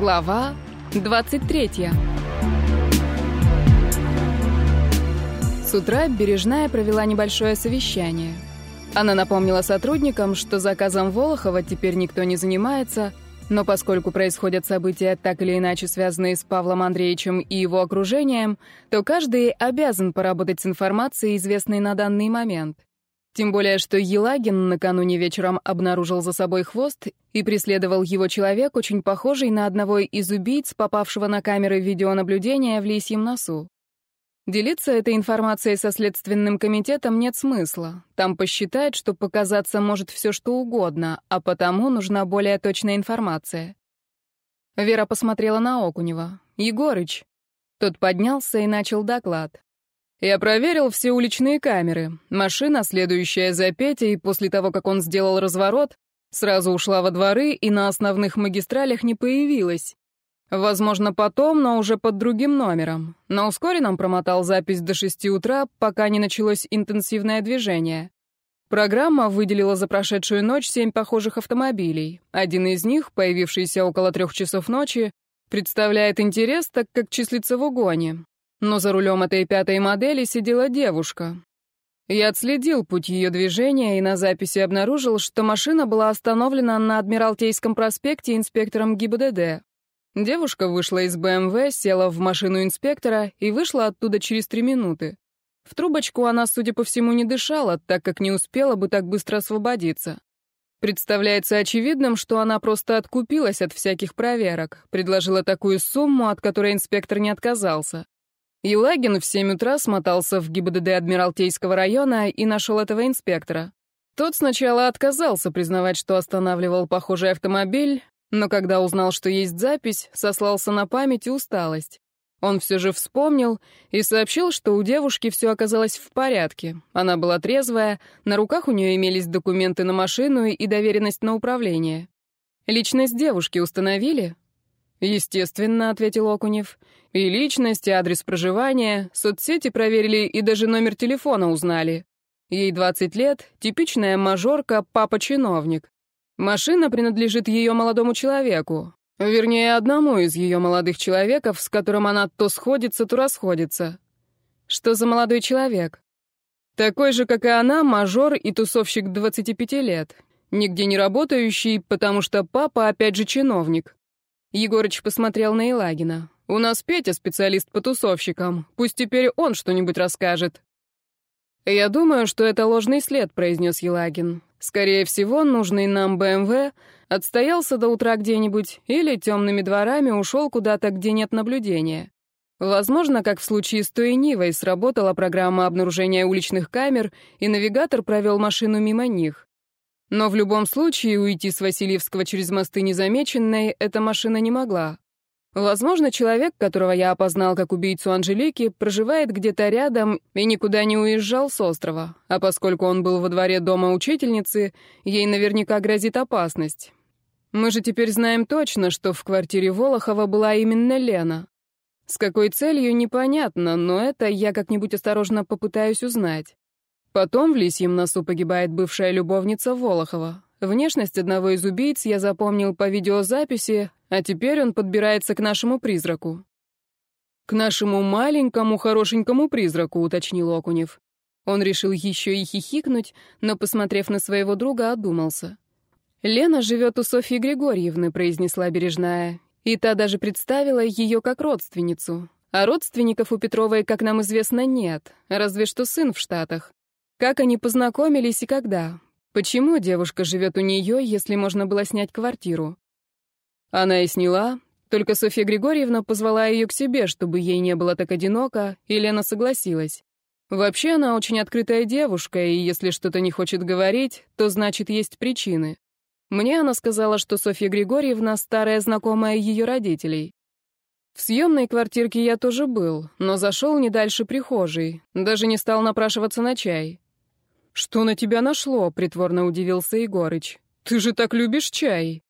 Глава 23 С утра Бережная провела небольшое совещание. Она напомнила сотрудникам, что заказом Волохова теперь никто не занимается, но поскольку происходят события, так или иначе связанные с Павлом Андреевичем и его окружением, то каждый обязан поработать с информацией, известной на данный момент. Тем более, что Елагин накануне вечером обнаружил за собой хвост и преследовал его человек, очень похожий на одного из убийц, попавшего на камеры видеонаблюдения в лисьем носу. Делиться этой информацией со Следственным комитетом нет смысла. Там посчитают, что показаться может все что угодно, а потому нужна более точная информация. Вера посмотрела на Окунева. «Егорыч». Тот поднялся и начал доклад. Я проверил все уличные камеры. Машина, следующая за Петей, после того, как он сделал разворот, сразу ушла во дворы и на основных магистралях не появилась. Возможно, потом, но уже под другим номером. На ускоренном промотал запись до 6 утра, пока не началось интенсивное движение. Программа выделила за прошедшую ночь семь похожих автомобилей. Один из них, появившийся около трех часов ночи, представляет интерес, так как числится в угоне. Но за рулем этой пятой модели сидела девушка. Я отследил путь ее движения и на записи обнаружил, что машина была остановлена на Адмиралтейском проспекте инспектором ГИБДД. Девушка вышла из БМВ, села в машину инспектора и вышла оттуда через три минуты. В трубочку она, судя по всему, не дышала, так как не успела бы так быстро освободиться. Представляется очевидным, что она просто откупилась от всяких проверок, предложила такую сумму, от которой инспектор не отказался. Елагин в 7 утра смотался в ГИБДД Адмиралтейского района и нашел этого инспектора. Тот сначала отказался признавать, что останавливал похожий автомобиль, но когда узнал, что есть запись, сослался на память и усталость. Он все же вспомнил и сообщил, что у девушки все оказалось в порядке. Она была трезвая, на руках у нее имелись документы на машину и доверенность на управление. Личность девушки установили? «Естественно», — ответил Окунев. «И личность, и адрес проживания, соцсети проверили и даже номер телефона узнали. Ей 20 лет, типичная мажорка, папа-чиновник. Машина принадлежит ее молодому человеку. Вернее, одному из ее молодых человеков, с которым она то сходится, то расходится. Что за молодой человек? Такой же, как и она, мажор и тусовщик 25 лет. Нигде не работающий, потому что папа опять же чиновник. Егорыч посмотрел на Елагина. «У нас Петя специалист по тусовщикам. Пусть теперь он что-нибудь расскажет». «Я думаю, что это ложный след», — произнес Елагин. «Скорее всего, нужный нам БМВ отстоялся до утра где-нибудь или темными дворами ушел куда-то, где нет наблюдения. Возможно, как в случае с той Нивой, сработала программа обнаружения уличных камер, и навигатор провел машину мимо них. Но в любом случае уйти с Васильевского через мосты незамеченной эта машина не могла. Возможно, человек, которого я опознал как убийцу Анжелики, проживает где-то рядом и никуда не уезжал с острова. А поскольку он был во дворе дома учительницы, ей наверняка грозит опасность. Мы же теперь знаем точно, что в квартире Волохова была именно Лена. С какой целью, непонятно, но это я как-нибудь осторожно попытаюсь узнать. Потом в лисьем носу погибает бывшая любовница Волохова. Внешность одного из убийц я запомнил по видеозаписи, а теперь он подбирается к нашему призраку. «К нашему маленькому хорошенькому призраку», — уточнил Окунев. Он решил еще и хихикнуть, но, посмотрев на своего друга, одумался. «Лена живет у Софьи Григорьевны», — произнесла Бережная, и та даже представила ее как родственницу. А родственников у Петровой, как нам известно, нет, разве что сын в Штатах. Как они познакомились и когда? Почему девушка живет у нее, если можно было снять квартиру? Она и сняла, только Софья Григорьевна позвала ее к себе, чтобы ей не было так одиноко, и Лена согласилась. Вообще она очень открытая девушка, и если что-то не хочет говорить, то значит есть причины. Мне она сказала, что Софья Григорьевна — старая знакомая ее родителей. В съемной квартирке я тоже был, но зашел не дальше прихожей, даже не стал напрашиваться на чай. «Что на тебя нашло?» — притворно удивился Егорыч. «Ты же так любишь чай!»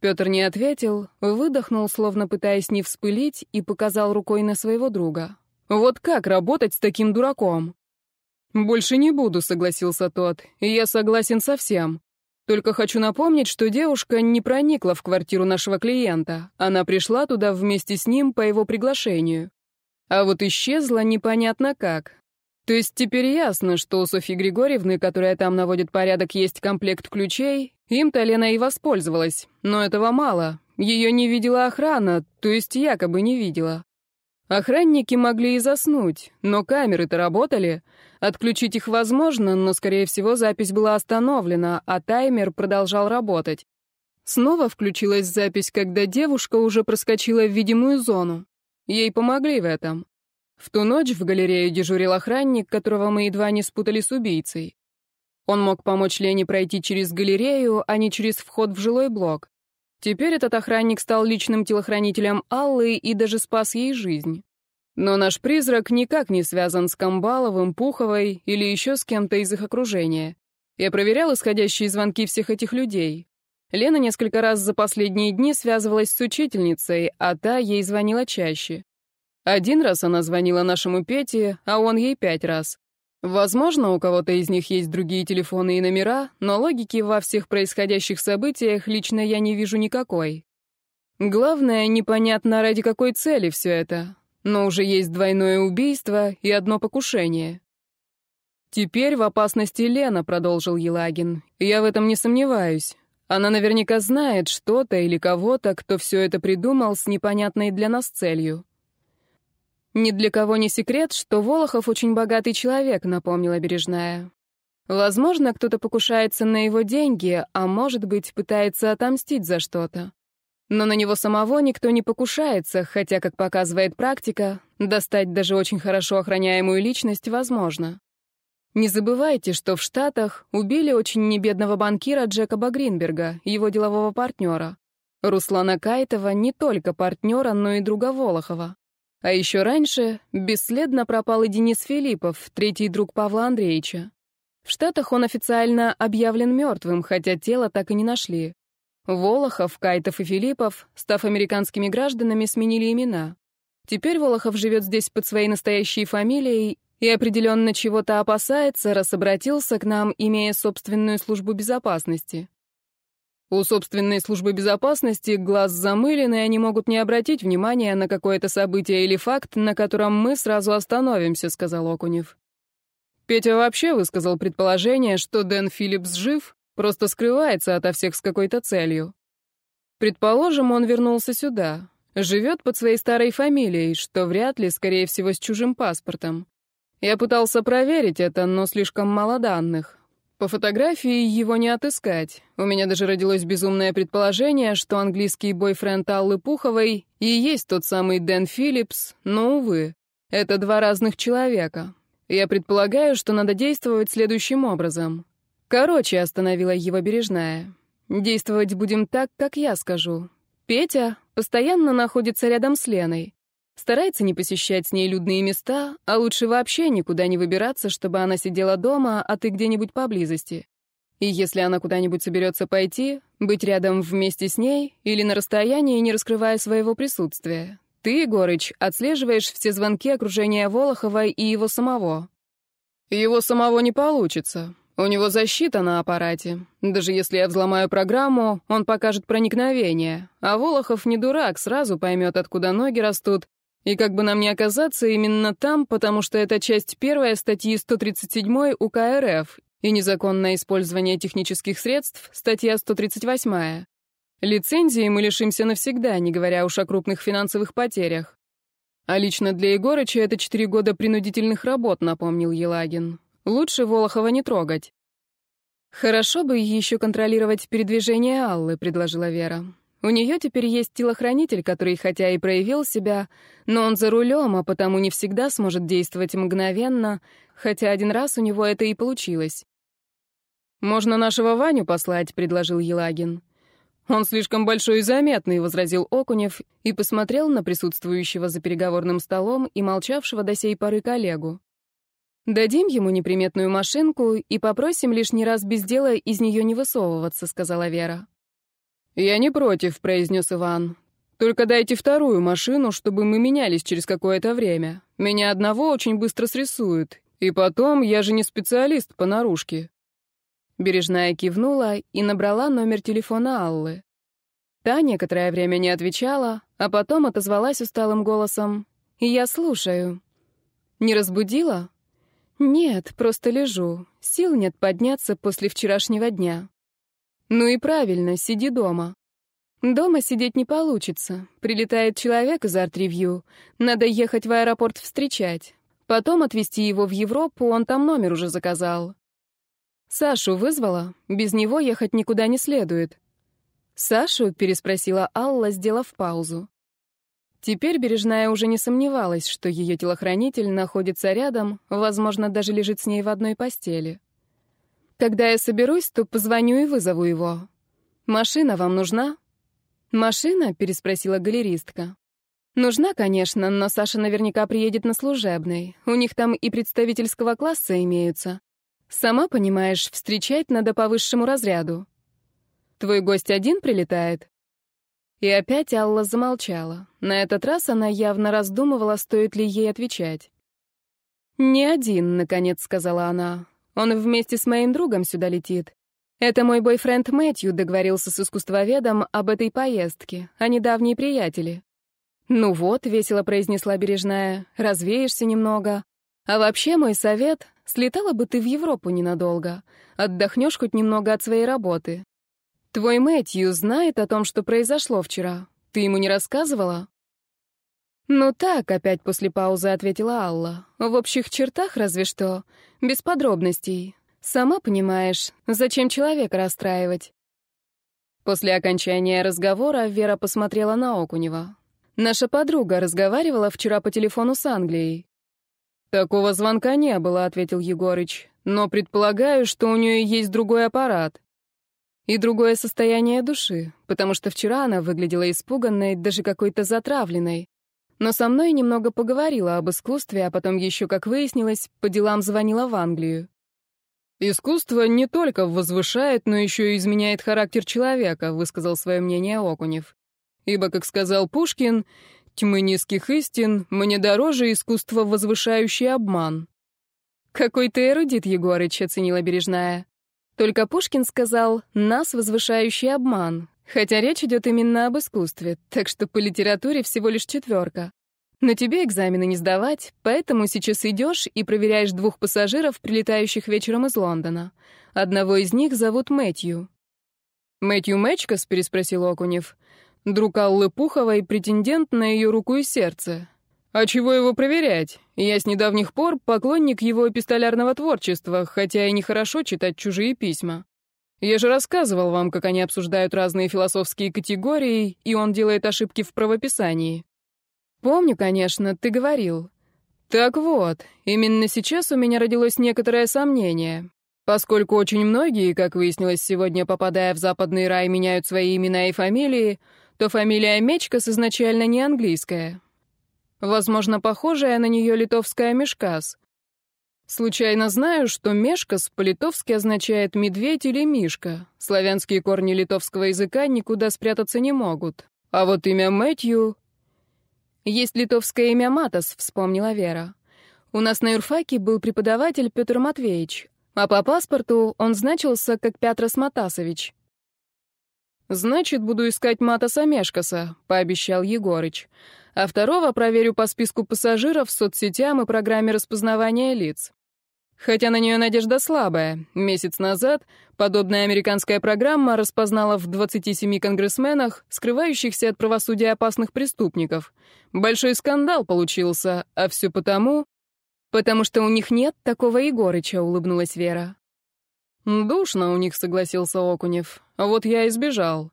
Петр не ответил, выдохнул, словно пытаясь не вспылить, и показал рукой на своего друга. «Вот как работать с таким дураком?» «Больше не буду», — согласился тот, — «и я согласен со всем. Только хочу напомнить, что девушка не проникла в квартиру нашего клиента. Она пришла туда вместе с ним по его приглашению. А вот исчезла непонятно как. То есть теперь ясно, что у Софьи Григорьевны, которая там наводит порядок, есть комплект ключей, им-то Лена и воспользовалась. Но этого мало. Ее не видела охрана, то есть якобы не видела. Охранники могли и заснуть, но камеры-то работали. Отключить их возможно, но, скорее всего, запись была остановлена, а таймер продолжал работать. Снова включилась запись, когда девушка уже проскочила в видимую зону. Ей помогли в этом. В ту ночь в галерее дежурил охранник, которого мы едва не спутали с убийцей. Он мог помочь Лене пройти через галерею, а не через вход в жилой блок. Теперь этот охранник стал личным телохранителем Аллы и даже спас ей жизнь. Но наш призрак никак не связан с Камбаловым, Пуховой или еще с кем-то из их окружения. Я проверял исходящие звонки всех этих людей. Лена несколько раз за последние дни связывалась с учительницей, а та ей звонила чаще. Один раз она звонила нашему Пете, а он ей пять раз. Возможно, у кого-то из них есть другие телефоны и номера, но логики во всех происходящих событиях лично я не вижу никакой. Главное, непонятно, ради какой цели все это. Но уже есть двойное убийство и одно покушение. «Теперь в опасности Лена», — продолжил Елагин. «Я в этом не сомневаюсь. Она наверняка знает что-то или кого-то, кто все это придумал с непонятной для нас целью. «Ни для кого не секрет, что Волохов очень богатый человек», — напомнила Бережная. «Возможно, кто-то покушается на его деньги, а может быть, пытается отомстить за что-то. Но на него самого никто не покушается, хотя, как показывает практика, достать даже очень хорошо охраняемую личность возможно. Не забывайте, что в Штатах убили очень небедного банкира Джекоба Гринберга, его делового партнера. Руслана Кайтова не только партнера, но и друга Волохова. А еще раньше бесследно пропал и Денис Филиппов, третий друг Павла Андреевича. В Штатах он официально объявлен мертвым, хотя тело так и не нашли. Волохов, Кайтов и Филиппов, став американскими гражданами, сменили имена. Теперь Волохов живет здесь под своей настоящей фамилией и определенно чего-то опасается, раз обратился к нам, имея собственную службу безопасности. У собственной службы безопасности глаз замылен, и они могут не обратить внимания на какое-то событие или факт, на котором мы сразу остановимся», — сказал Окунев. Петя вообще высказал предположение, что Дэн Филлипс жив, просто скрывается ото всех с какой-то целью. Предположим, он вернулся сюда, живет под своей старой фамилией, что вряд ли, скорее всего, с чужим паспортом. Я пытался проверить это, но слишком мало данных. По фотографии его не отыскать. У меня даже родилось безумное предположение, что английский бойфренд Аллы Пуховой и есть тот самый Дэн Филлипс, но, увы, это два разных человека. Я предполагаю, что надо действовать следующим образом. Короче, остановила его бережная. Действовать будем так, как я скажу. Петя постоянно находится рядом с Леной. Старается не посещать с ней людные места, а лучше вообще никуда не выбираться, чтобы она сидела дома, а ты где-нибудь поблизости. И если она куда-нибудь соберется пойти, быть рядом вместе с ней или на расстоянии, не раскрывая своего присутствия. Ты, Егорыч, отслеживаешь все звонки окружения Волохова и его самого. Его самого не получится. У него защита на аппарате. Даже если я взломаю программу, он покажет проникновение. А Волохов не дурак, сразу поймет, откуда ноги растут, и как бы нам ни оказаться именно там, потому что это часть первая статьи 137 УК РФ и незаконное использование технических средств, статья 138. Лицензии мы лишимся навсегда, не говоря уж о крупных финансовых потерях. А лично для Егорыча это четыре года принудительных работ, напомнил Елагин. Лучше Волохова не трогать. «Хорошо бы еще контролировать передвижение Аллы», — предложила Вера. У нее теперь есть телохранитель, который хотя и проявил себя, но он за рулем, а потому не всегда сможет действовать мгновенно, хотя один раз у него это и получилось. «Можно нашего Ваню послать», — предложил Елагин. «Он слишком большой и заметный», — возразил Окунев и посмотрел на присутствующего за переговорным столом и молчавшего до сей поры коллегу. «Дадим ему неприметную машинку и попросим лишний раз без дела из нее не высовываться», — сказала Вера. «Я не против», — произнес Иван. «Только дайте вторую машину, чтобы мы менялись через какое-то время. Меня одного очень быстро срисуют. И потом, я же не специалист по наружке». Бережная кивнула и набрала номер телефона Аллы. Та некоторое время не отвечала, а потом отозвалась усталым голосом. «Я слушаю». «Не разбудила?» «Нет, просто лежу. Сил нет подняться после вчерашнего дня». «Ну и правильно, сиди дома». «Дома сидеть не получится. Прилетает человек из арт-ревью. Надо ехать в аэропорт встречать. Потом отвезти его в Европу, он там номер уже заказал». «Сашу вызвала? Без него ехать никуда не следует». «Сашу?» — переспросила Алла, сделав паузу. Теперь Бережная уже не сомневалась, что ее телохранитель находится рядом, возможно, даже лежит с ней в одной постели. «Когда я соберусь, то позвоню и вызову его. Машина вам нужна?» «Машина?» — переспросила галеристка. «Нужна, конечно, но Саша наверняка приедет на служебной. У них там и представительского класса имеются. Сама понимаешь, встречать надо по высшему разряду. Твой гость один прилетает?» И опять Алла замолчала. На этот раз она явно раздумывала, стоит ли ей отвечать. «Не один», — наконец сказала она. «Он вместе с моим другом сюда летит. Это мой бойфренд Мэтью договорился с искусствоведом об этой поездке, они давние приятели». «Ну вот», — весело произнесла Бережная, — «развеешься немного. А вообще мой совет — слетала бы ты в Европу ненадолго, отдохнешь хоть немного от своей работы. «Твой Мэтью знает о том, что произошло вчера. Ты ему не рассказывала?» «Ну так», — опять после паузы ответила Алла. «В общих чертах разве что. Без подробностей. Сама понимаешь, зачем человека расстраивать?» После окончания разговора Вера посмотрела на Окунева. «Наша подруга разговаривала вчера по телефону с Англией». «Такого звонка не было», — ответил Егорыч. «Но предполагаю, что у нее есть другой аппарат». И другое состояние души, потому что вчера она выглядела испуганной, даже какой-то затравленной. Но со мной немного поговорила об искусстве, а потом еще, как выяснилось, по делам звонила в Англию. «Искусство не только возвышает, но еще и изменяет характер человека», — высказал свое мнение Окунев. «Ибо, как сказал Пушкин, тьмы низких истин мне дороже искусство возвышающий обман». «Какой ты эрудит, Егорыч», — оценила Бережная. Только Пушкин сказал «нас возвышающий обман», хотя речь идет именно об искусстве, так что по литературе всего лишь четверка. Но тебе экзамены не сдавать, поэтому сейчас идешь и проверяешь двух пассажиров, прилетающих вечером из Лондона. Одного из них зовут Мэтью. «Мэтью Мэчкас?» — переспросил Окунев. «Друг Аллы Пуховой, претендент на ее руку и сердце. А чего его проверять? Я с недавних пор поклонник его эпистолярного творчества, хотя и нехорошо читать чужие письма. Я же рассказывал вам, как они обсуждают разные философские категории, и он делает ошибки в правописании. Помню, конечно, ты говорил. Так вот, именно сейчас у меня родилось некоторое сомнение. Поскольку очень многие, как выяснилось сегодня, попадая в западный рай, меняют свои имена и фамилии, то фамилия Мечкас изначально не английская. Возможно, похожая на нее литовская мешкас. Случайно знаю, что мешкас по-литовски означает «медведь» или «мишка». Славянские корни литовского языка никуда спрятаться не могут. А вот имя Мэтью... Есть литовское имя Матас, вспомнила Вера. У нас на юрфаке был преподаватель Петр Матвеевич, а по паспорту он значился как Пятрос Матасович. «Значит, буду искать Матаса Мешкаса», — пообещал Егорыч а второго проверю по списку пассажиров, соцсетям и программе распознавания лиц. Хотя на нее надежда слабая. Месяц назад подобная американская программа распознала в 27 конгрессменах скрывающихся от правосудия опасных преступников. Большой скандал получился, а все потому... «Потому что у них нет такого Егорыча», — улыбнулась Вера. «Душно у них», — согласился Окунев. «Вот я и сбежал».